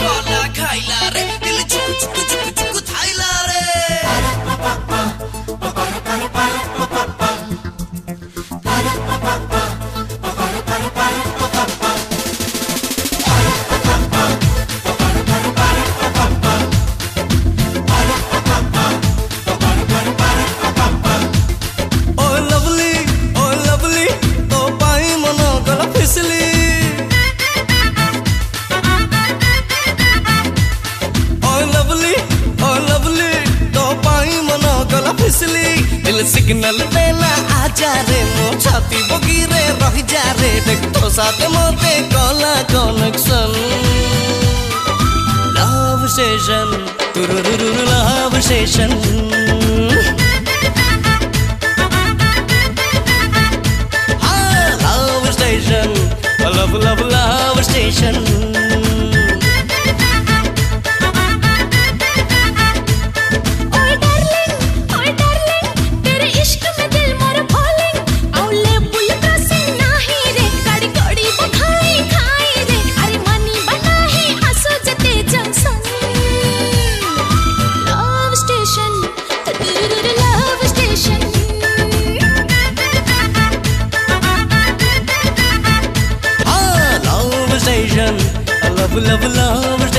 কলা খাইলা রে দিল চুপ চুপ চুপ চুপ থাইলা রে सिग्नल देना आजा रे मो छाती बगीरे रह जा रे देख तो साथ मोते कला connection love session तुरुरुरु love session love, love, love station. love, love, love.